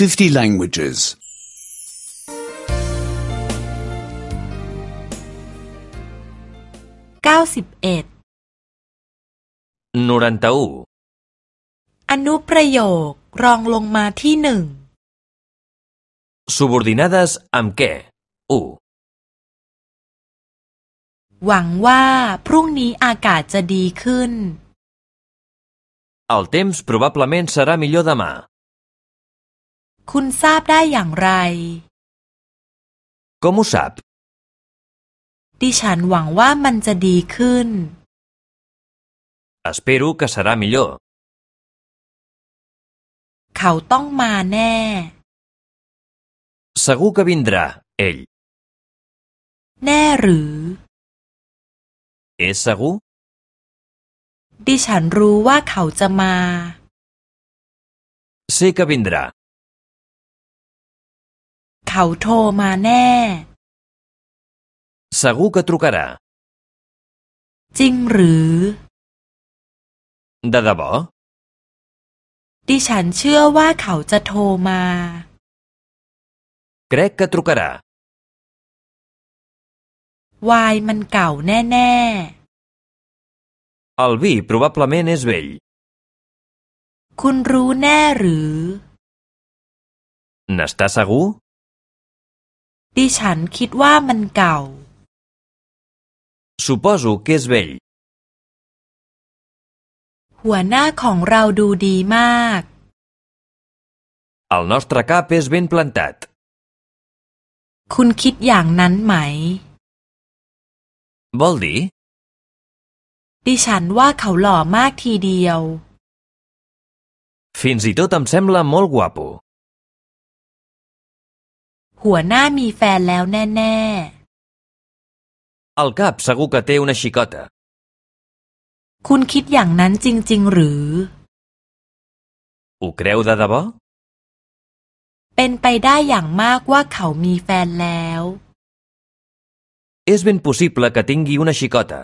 50 languages. 91 91. อนุประโยครองลงมาที่หนึ่ง Subordinades amb què? 1. หวังว่าพรุ่งนี้อากาศจะดีขึ้น El temps probablement serà millor demà. คุณทราบได้อย่างไร Com ho sap? ดิฉันหวังว่ามันจะดีขึ้น Espero que serà millor. เขาต้องมาแน่ Segur que vindrà, ell. แน่หรือ És segur? ดิฉันรู้ว่าเขาจะมา Sé que vindrà. เขาโทรมาแน่ Segur que trucarà. จริงหรือ De debò? ดิฉันเชื่อว่าเขาจะโทรมา Crec que trucarà. วายมันเก่าแน่ El vi probablement és vell. ๆคุณรู้แน่หรือ N'està segur? ดิฉันคิดว่ามันเก่า Suposo que és vell. หัวหน้าของเราดูดีมาก El nostre cap és ben plantat. คุณคิดอย่างนั้นไหม Vol dir? ดิฉันว่าเขาหล่อมากทีเดียว Fins i tot em sembla molt guapo. หัวหน้ามีแฟนแล้วแน่ El cap segur que té una xicota. ๆคุณคิดอย่างนั้นจริง ๆ หรือ Ho creu de debò? เป็นไปได้อย่างมากว่าเขามีแฟนแล้ว És ben possible que tingui una xicota.